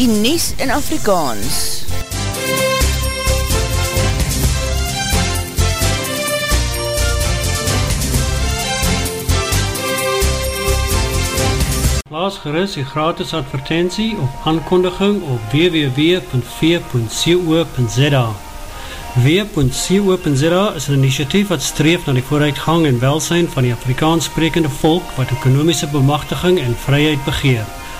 die Nies in Afrikaans. Plaas gerust die gratis advertentie op aankondiging op www.v.co.za W.co.za is een initiatief wat streef na die vooruitgang en welsijn van die Afrikaans sprekende volk wat ekonomische bemachtiging en vryheid begeer,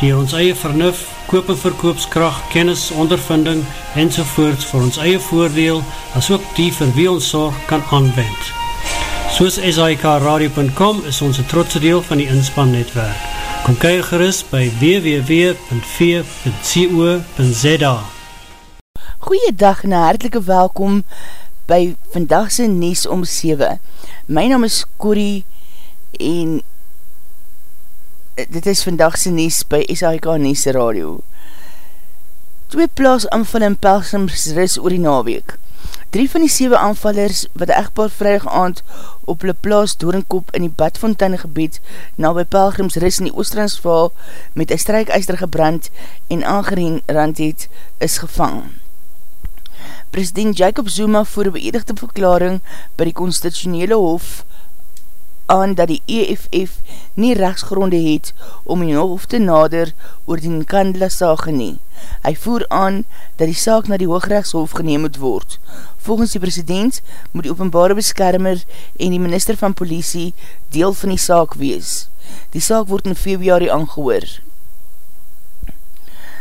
die ons eie vernuf, koop en verkoopskracht, kennis, ondervinding en sovoorts vir ons eie voordeel as ook die vir wie ons zorg kan aanwend. Soos SIKRadio.com is ons een trotse deel van die inspannetwerk. Kom kyk gerust by www.v.co.za Goeiedag en hartelike welkom by vandagse Nies om 7. My naam is Corrie en dit is vandagse Nies by SHK Nies Radio. Twee plaas aanval in Pelgrims ris oor die naweek. Drie van die 7 aanvallers wat echtpaar vrydag aand op hulle plaas Doornkop in die Badfontein gebied na by Pelgrims ris in die Oostransvaal met een strijkeister gebrand en aangerend het, is gevang. President Jacob Zuma voer een beëdigde verklaring by die constitutionele hof aan dat die EFF nie rechtsgronde het om die hof te nader oor die Nkandela saag nie. Hy voer aan dat die saak na die hoogrechtshof geneem moet word. Volgens die president moet die openbare beskermer en die minister van politie deel van die saak wees. Die saak word in februari aangehoor.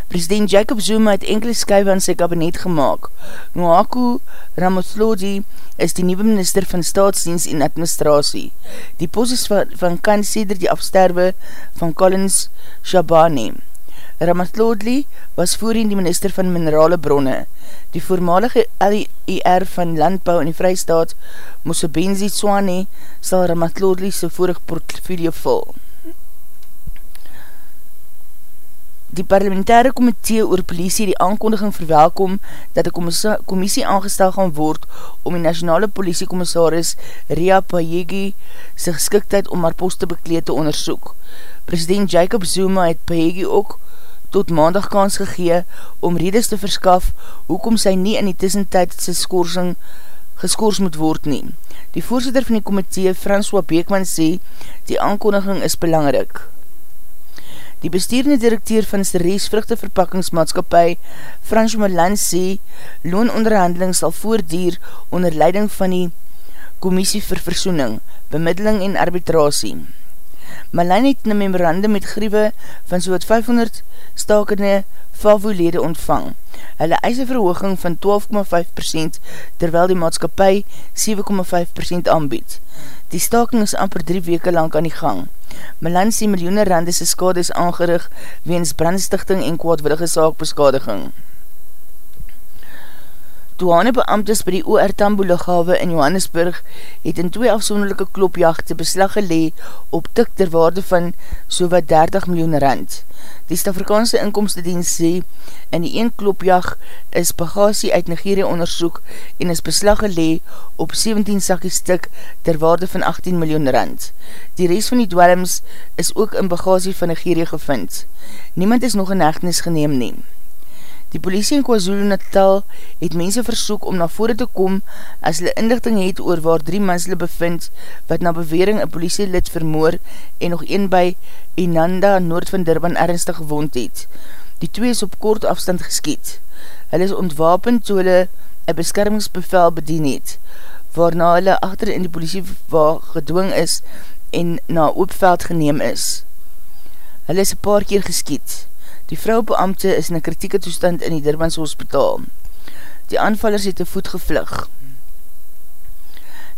President Jacob Zuma het enkele skuive aan sy kabinet gemaakt. Noaku Ramoslodi is die nieuwe minister van staatsdienst en administratie. Die pos is van, van kan sêder die afsterwe van Collins Shabani. Ramatlodli was voorheen die minister van minerale bronne. Die voormalige LER van landbouw in die vrystaat, Mosebenzi Swane, sal Ramatlodli sy vorig portfolio vol. Die parlementaire komitee oor politie die aankondiging verwelkom dat die commissie aangestel gaan word om die nationale politiekommissaris Ria Payegi sy geskiktheid om haar post te bekleed te onderzoek. President Jacob Zuma het Payegi ook tot maandag kans gegee om redes te verskaf hoekom sy nie in die tussentijd sy skorsing geskoors moet word nie. Die voorzitter van die komitee, François Beekman, sê die aankondiging is belangrik. Die bestuurende directeur van Sterees Vruchteverpakkingsmaatskapie, Frans Melan, sê, loononderhandeling sal voordier onder leiding van die Commissie vir Versoening, Bemiddeling en Arbitrasie. Melan het een memorandum met griewe van soot 500 stakende FAVO-lede ontvang. Hulle eis een verhooging van 12,5% terwyl die maatskapie 7,5% aanbied. Die staking is amper drie weke lang aan die gang. Milan sê miljoene rande sy skade is aangerig weens brandstichting en kwaadwillige saakbeskadiging. Douane beamtes by die OR Tambo lichawe in Johannesburg het in twee afsonderlijke klopjachte beslag gelee op tik ter waarde van so wat 30 miljoen rand. Die Stafrikaanse inkomstedienst sê, in die een klopjag is bagasie uit Nigeria onderzoek en is beslag gelee op 17 sakkie stik ter waarde van 18 miljoen rand. Die rest van die dwellings is ook in bagasie van Nigeria gevind. Niemand is nog in hechtenis geneem neem. Die politie in KwaZulu-Natal het mense versoek om na vore te kom as hulle inlichting het oor waar drie mens hulle bevind wat na bewering een politielid vermoor en nog een by Inanda, noord van Durban, ernstig gewond het. Die twee is op kort afstand geskiet. Hulle is ontwapend toe hulle een beskermingsbevel bedien het, waarna hulle achter in die politie gedwing is en na oopveld geneem is. Hulle is een paar keer geskiet. Die vrouwbeamte is in een kritieke toestand in die Durbanse hospitaal. Die aanvallers het een voet gevlug.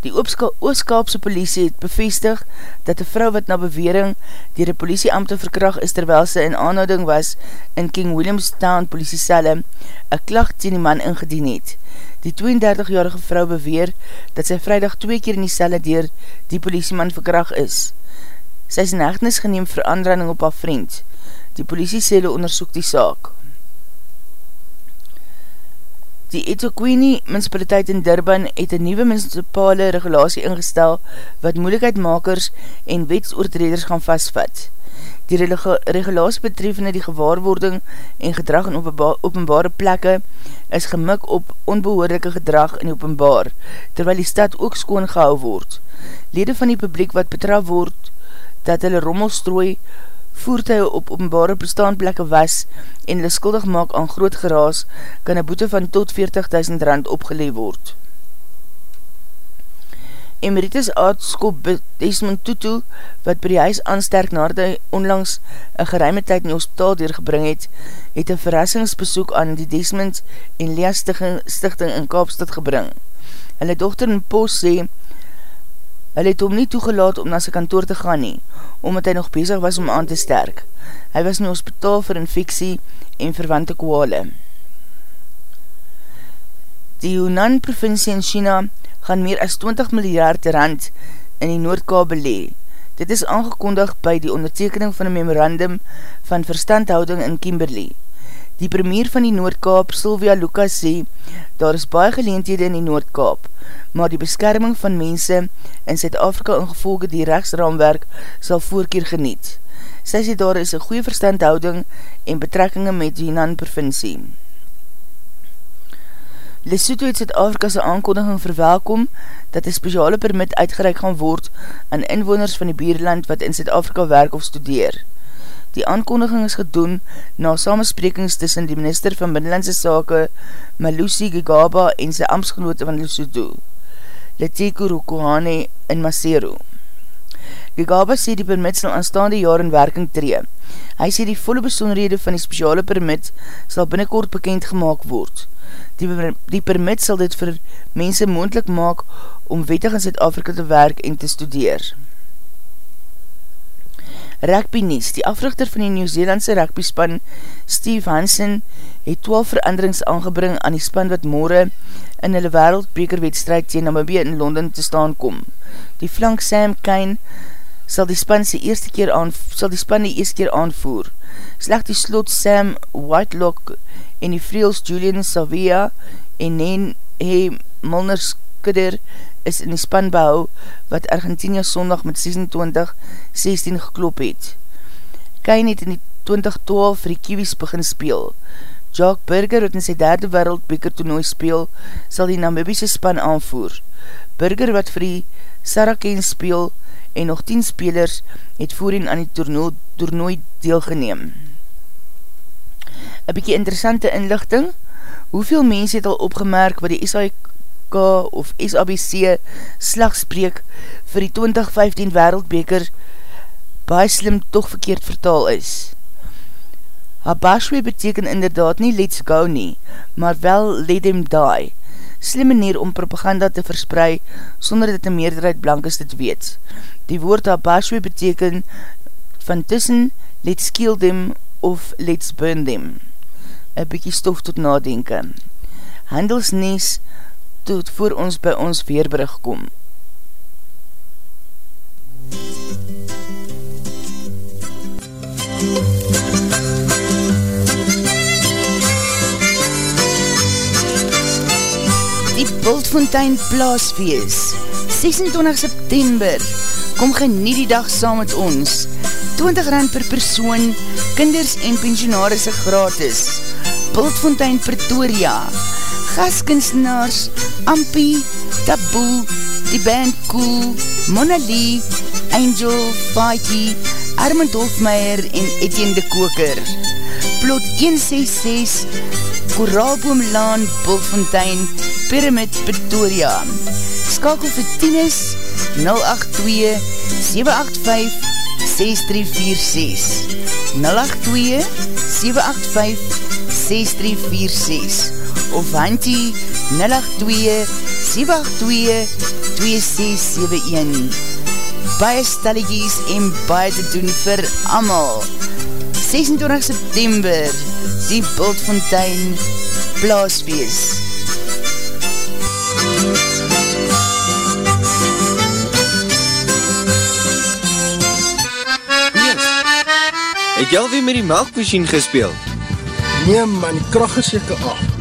Die Ooskaapse politie het bevestig dat die vrou wat na bewering dier die politieamte verkracht is terwyl sy in aanhouding was in King Williamstown politiecelle een klacht teen die man ingedien het. Die 32-jarige vrou beweer dat sy vrijdag twee keer in die celle dier die politieman verkracht is. Sy is in hechtenis geneem vir aanranding op haar vriend. Die politie sêle onderzoek die saak. Die Etoquini Municipaliteit in Durban het een nieuwe municipale regulatie ingestel wat moeilijkheidmakers en wetsoortreders gaan vastvat. Die regulatie betreffende die gewaarwording en gedrag in openbare plekke is gemik op onbehoorlijke gedrag in openbaar, terwyl die stad ook skoon gehou word. Lede van die publiek wat betraf word dat hulle rommel strooi voertuig op openbare bestaanplekke was en hulle skuldig maak aan groot geraas, kan een boete van tot 40.000 rand opgeleef word. Emeritus aardskop Desmond Tutu, wat by die huis aansterk nadat hy onlangs een geruime tyd in die hospitaal doorgebring het, het een verrassingsbesoek aan die Desmond en Lea Stichting in Kaapstad gebring. Hulle dochter in Poos sê, Hulle het hom nie toegelaat om na sy kantoor te gaan nie, omdat hy nog bezig was om aan te sterk. Hy was in die hospitaal vir infectie en verwante kwale. Die Yunnan provincie in China gaan meer as 20 miljard rand in die Noordkaal belee. Dit is aangekondig by die ondertekening van een memorandum van verstandhouding in Kimberley. Die premier van die Noordkaap, Sylvia Lucas, sê, daar is baie geleentede in die Noordkaap, maar die beskerming van mense in Zuid-Afrika ingevolge die rechtsraamwerk sal voorkeer geniet. Sy sê daar is een goeie verstandhouding en betrekkinge met Yunnan provincie. Lesotho het Zuid-Afrika'se aankondiging verwelkom dat een speciale permit uitgereik gaan word aan inwoners van die bierland wat in Zuid-Afrika werk of studeer. Die aankondiging is gedoen na samensprekings tussen die minister van Binnenlandse Sake, Malusi Gigaba en sy ambtsgenote van Lesotho, Leteko Rokohane in Masero. Gigaba sê die permit sal aanstaande jaar in werking tree. Hy sê die volle besonderhede van die speciale permit sal binnenkort bekend gemaakt word. Die, die permit sal dit vir mense moendlik maak om wettig in Zuid-Afrika te werk en te studeer. Rugby Nies, die africhter van die Nieuw-Zeelandse rugby span Steve Hansen het 12 veranderings aangebring aan die span wat morgen in hulle wereldbekerwedstrijd tegen Namibie in Londen te staan kom. Die flank Sam Kane sal die span die eerste keer, aan, sal die span die eerste keer aanvoer. Slecht die slot Sam Whitelock en die vreels Julian Savia en Nen He Milner Skudder is in die span behou wat Argentinia sondag met 26-16 geklop het. Kane het in die 2012 vir die Kiwis begin speel. Jack Burger wat in sy derde wereldbeker toernooi speel, sal die Namibiese span aanvoer. Burger wat vir die Saraken speel en nog 10 spelers het voorin aan die toernooi, toernooi deelgeneem. Een bykie interessante inlichting, hoeveel mens het al opgemerk wat die SABK of SABC slagspreek vir die 2015 wereldbeker baie slim toch verkeerd vertaal is. Habashwe beteken inderdaad nie let's go nie, maar wel let them die. Slim manier om propaganda te versprei sonder dat die meerderheid blankes dit weet. Die woord Habashwe beteken van tussen let's kill them of let's burn them. Een bykie stof tot nadenken. Handelsnees tot voor ons by ons weerbrug kom. Die Bultfontein Plaasfees 26 September. Kom genie die dag saam met ons. 20 rand per persoon Kinders en pensionarisse gratis. Bultfontein Pretoria Gaskunstenaars Ampi, Taboe, die band Cool, Mona Lee, Angel, Paiki, Armand Hofmeyer en Etienne de Koker. Plot 166, Koraalboomlaan, Bulfontein, Pyramid, Pretoria. Skakel vir Tienis, 082-785-6346. 082-785-6346. Of Hantie 082 Baie stelligies en baie te doen vir amal. 26 September, die Bultfontein Blaasfees. Het jy alweer met die melkmachine gespeeld? Nee man, die kracht is jyke af.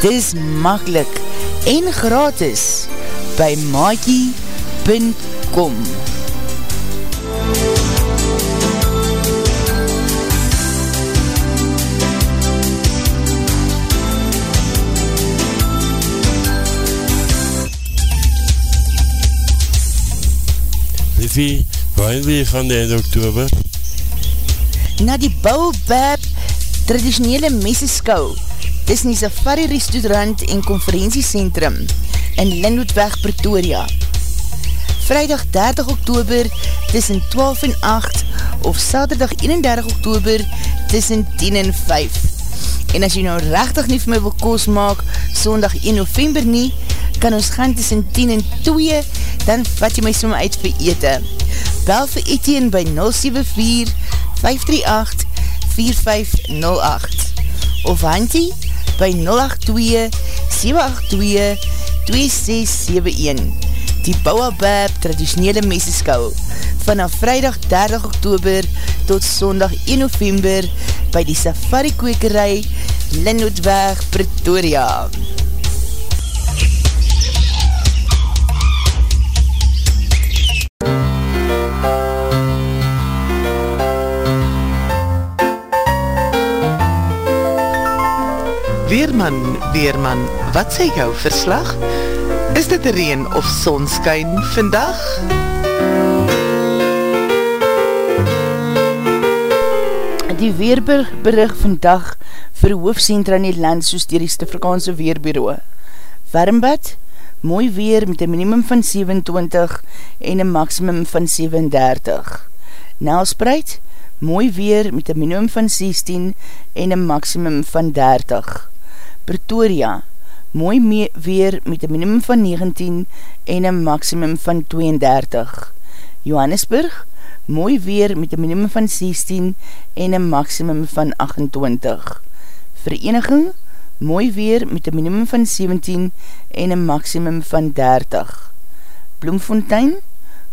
Dit is makkelijk en gratis by maakie.com Liffie, waarin wil jy gaan die einde oktober? Na die Baobab traditionele meseskou dis in die Safari Restaurant en Conferentiecentrum in Linwoodweg, Pretoria. Vrijdag 30 oktober tussen 12 en 8 of Saterdag 31 oktober tussen 10 en 5. En as jy nou rechtig nie vir my wil koos maak, sondag 1 november nie, kan ons gaan tussen 10 en 2, dan vat jy my som uit vir ete. Bel vir Etienne by 074-538-4508 of Hantie by 082-782-2671 Die Bouwabab traditionele meseskou vanaf vrijdag 30 oktober tot sondag 1 november by die Safari Kwekerij Linnootweg Pretoria. Weerman, Weerman, wat sê jou verslag? Is dit reen of sonskyn vandag? Die weerberig vandag vir hoofdcentra in die land soos dier die Stifrikaanse Weerbureau. Warmbad, mooi weer met een minimum van 27 en een maximum van 37. Nelspreid, mooi weer met een minimum van 16 en een maximum van 30. Pretoria, mooi weer met een minimum van 19 en een maximum van 32. Johannesburg, mooi weer met een minimum van 16 en een maximum van 28. Vereniging, mooi weer met een minimum van 17 en een maximum van 30. Bloemfontein,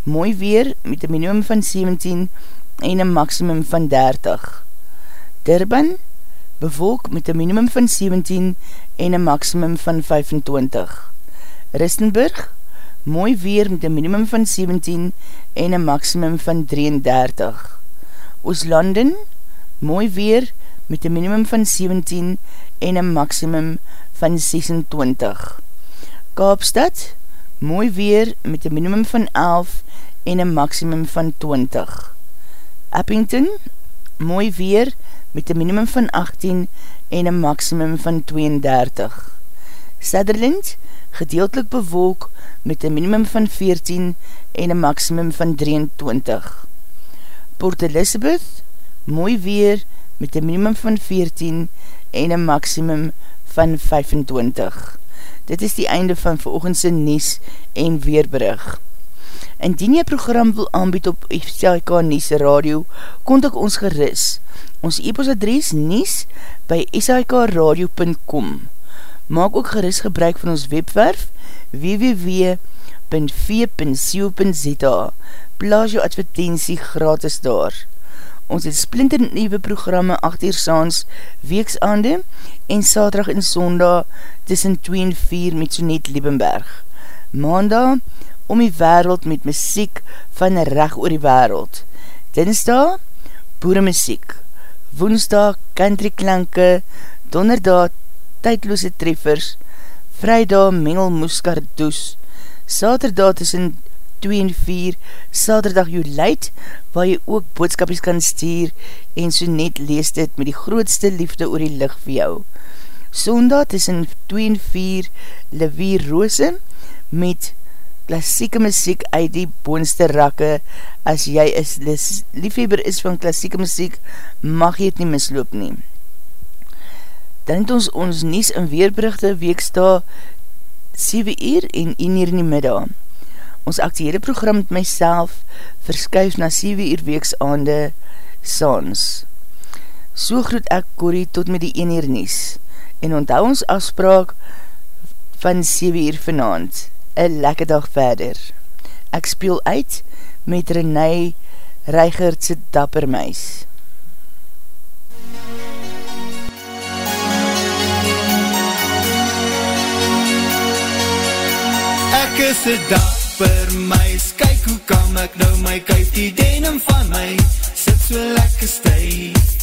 mooi weer met een minimum van 17 en een maximum van 30. Durban, bevolk met een minimum van 17 en een maximum van 25. Ristenburg, mooi weer met een minimum van 17 en een maximum van 33. Ooslanden, mooi weer met een minimum van 17 en een maximum van 26. Kaapstad, mooi weer met een minimum van 11 en een maximum van 20. Eppington, mooi weer met een minimum van 18 en een maximum van 32. Sutherland, gedeeltelik bewolk met een minimum van 14 en een maximum van 23. Port Elizabeth, mooi weer met een minimum van 14 en een maximum van 25. Dit is die einde van veroogendse Nies en Weerbrug. Indien jy program wil aanbied op FCK Nies Radio, kontak ons geris. Ons e-postadres nies by sikradio.com Maak ook geris gebruik van ons webwerf www.v.co.za Plaas jou advertentie gratis daar. Ons het splinter nieuwe programme 8 uur saans weeksaande en saterdag en sondag tussen 2 en 4 met Sonet Liebenberg. Maandag om die wereld met muziek van recht oor die wereld. Dinsdag, boeremuziek. Woensdag, countryklanke. Donderdag, tydloose treffers. Vrijdag, mengel moeskardoes. Saterdag tussen 2 en 4, Saterdag jou leid, waar jy ook boodskapies kan stuur en so net lees dit met die grootste liefde oor die licht vir jou. Sondag tussen 2 en 4, Levier Roose met klassieke muziek uit die boonste rakke. As jy is liefheber is van klassieke muziek, mag jy het nie misloop nie. Dan het ons ons nies en weerberichte weeksta 7 uur en 1 uur in die middag. Ons actiehede program met myself verskuif na 7 uur weeks aande saans. So groet ek Corrie tot met die 1 uur nies en onthou ons afspraak van 7 uur vanavond een lekker dag verder. Ek speel uit met René Reigertse Dapper Meis. Ek is een dapper meis, kyk hoe kam ek nou my kuif, die denim van my, sit so lekker stuif.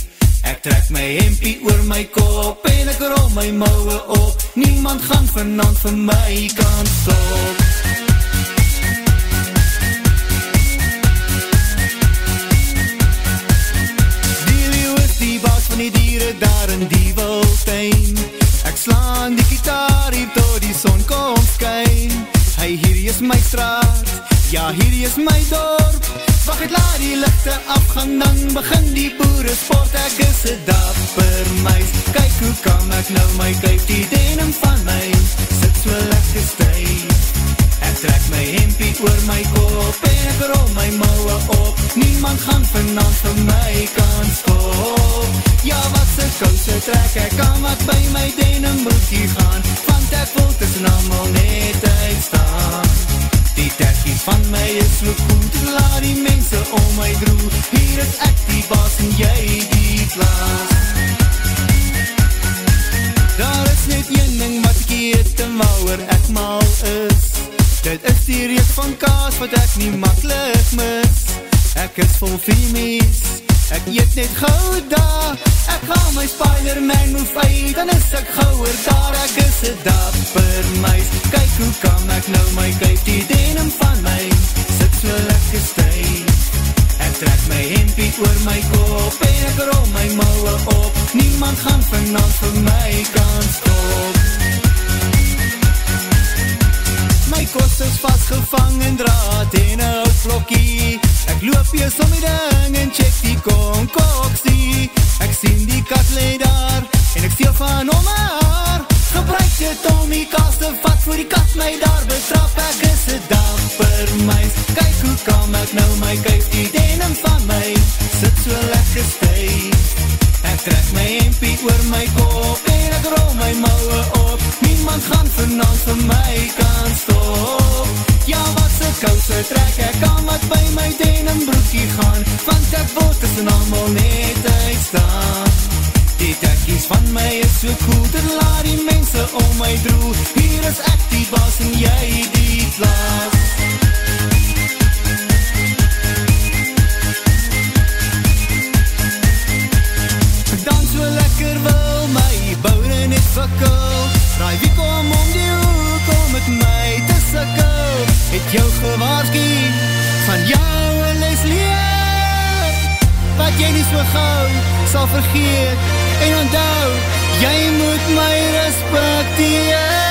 Ek trek my hempie oor my kop en ek rol my mouwe op. Niemand gaan vanand vir my kan stop. Die leeuw is die baas van die dieren daar in die wiltuin Ek slaan die gitaar hier tot die son kom skyn. Hy hier is my straat, ja hier is my dorp. Wacht het laat die lichte afgang Dan begin die boere sport. Ek is een dapper meis. Kyk hoe kan ek nou my kyk Die denim van my? Sit so lekker stuif Ek trek my hempie oor my kop En ek rol my mouwe op. Niemand gaan vanaf vir my kan skop Ja wat se kouse trek Ek? Kan wat by my denim moet hier gaan? Want ek wil tussen allemaal net uitstaan Die tekkie van my is so goed Laat die mense om my droe. Hier is ek die baas en jy die plaas. Daar is net een ding wat ek eet en wouwer ek mal is. Dit is die reek van kaas wat ek nie makkelijk mis. Ek is vol viemies Ek eet net gauw daar. Ek haal my Spider-Man move uit Dan is ek gauwer daar. Ek is een dapper muis Kyk hoe kan ek nou my kuip Die denim van my Sit so lekker stuif Ek trek my hempie oor my kop En ek rol my mouwe op. Niemand gaan vanaf vir my kan stop My kost is vastgevang in draad en een houtblokkie Ek loop hier som die ding en check die konkoksie. Ek sien die kat leid daar en ek steel van om haar. Gebruik dit om die kast te vat voor die kat my daar betrap. Ek is een dapper meis, kyk hoe kam ek nou my kyk Die denim van my. Sit so lekker stuif Ek trek my hempie oor my kop en ek rol my mouwe op. Niemand gaan vanavond vir my kan stop. Ja, wat se kouse trek ek? Kan wat by my denim broekie gaan? Want ek wil tussen allemaal net uitstaan. Die dekkies van my is so cool Dit laat die mense om my droe. Hier is ek die baas en jy die plaas fakkel Draai wie kom om die hoek Om met my te sikkel Het jou gewaarski Van jou een les leer. Wat jy nie so gauw Sal vergeet. En onthou Jy moet my respecteer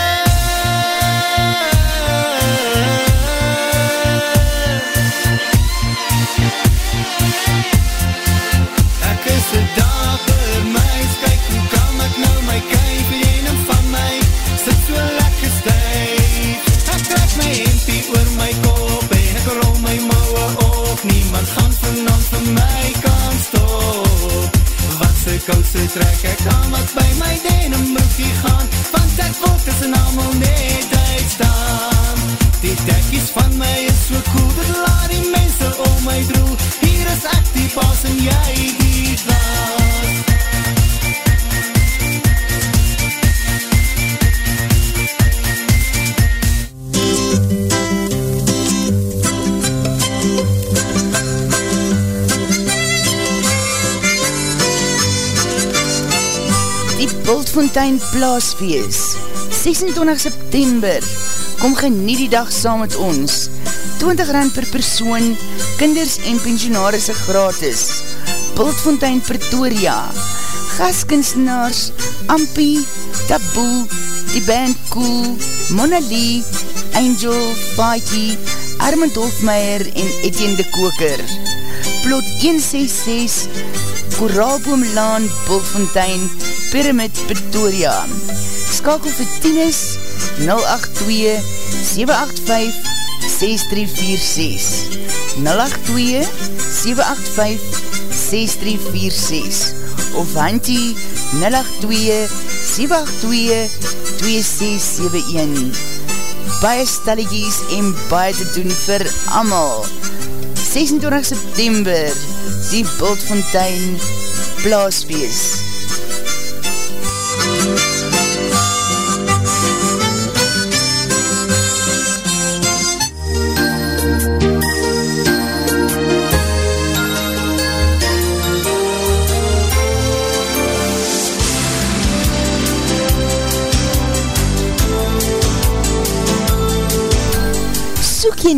Bultfontein Plaasfeest 26 September. Kom genie die dag saam met ons. 20 rand per persoon Kinders en pensionarisse gratis. Bultfontein Pretoria. Gaskunstenaars Ampie, Taboe Die band Cool Mona Lee Angel, Faakie Armand Hofmeyer en Etienne de Koker. Plot 166 Koraalboomlaan Bultfontein Pyramid Pretoria. Skakel vir Tienis 082-785-6346 082-785-6346 of Hantie 082-782-2671 Baie stelligies en baie te doen vir amal 26 September die Bultfontein Plaasfeest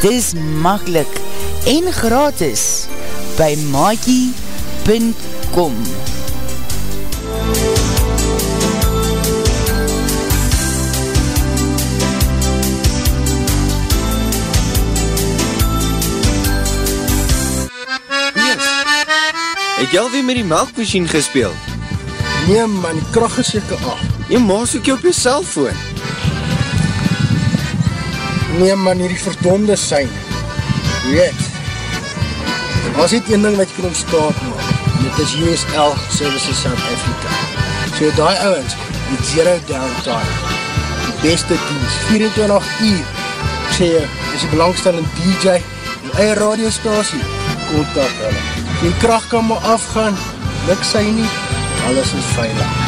Dis makkelijk en gratis by maakie.com www.volksradio.com Het jy alweer met die melkmachine gespeeld? Nee man, die kracht is jyke af. Jy maas ook jy op jy cellfoon. Nee man, hierdie verdonde sein. Weet, er was niet een ding wat jy kan omstaat maak. En dit is USL Services South Africa. So die ouwens, met zero downtime. Die beste dienst, 24 uur. Ek sê jy, is die belangstellende DJ, die eie radiostasie, kontak hulle. Die kracht kan maar afgaan, luk sy nie, alles is veilig.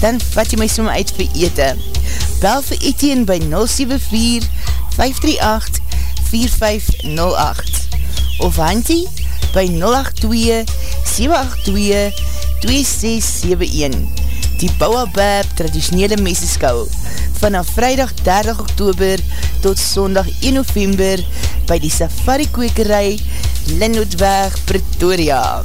dan vat jy my som uit vir ete. Bel vir Etienne by 074 538 4508 of Hantie by 082 782 2671 Die Bouwabab traditionele meseskou. Vanaf vrijdag 30 oktober tot sondag 1 november by die Safari Kwekerij Linnootweg Pretoria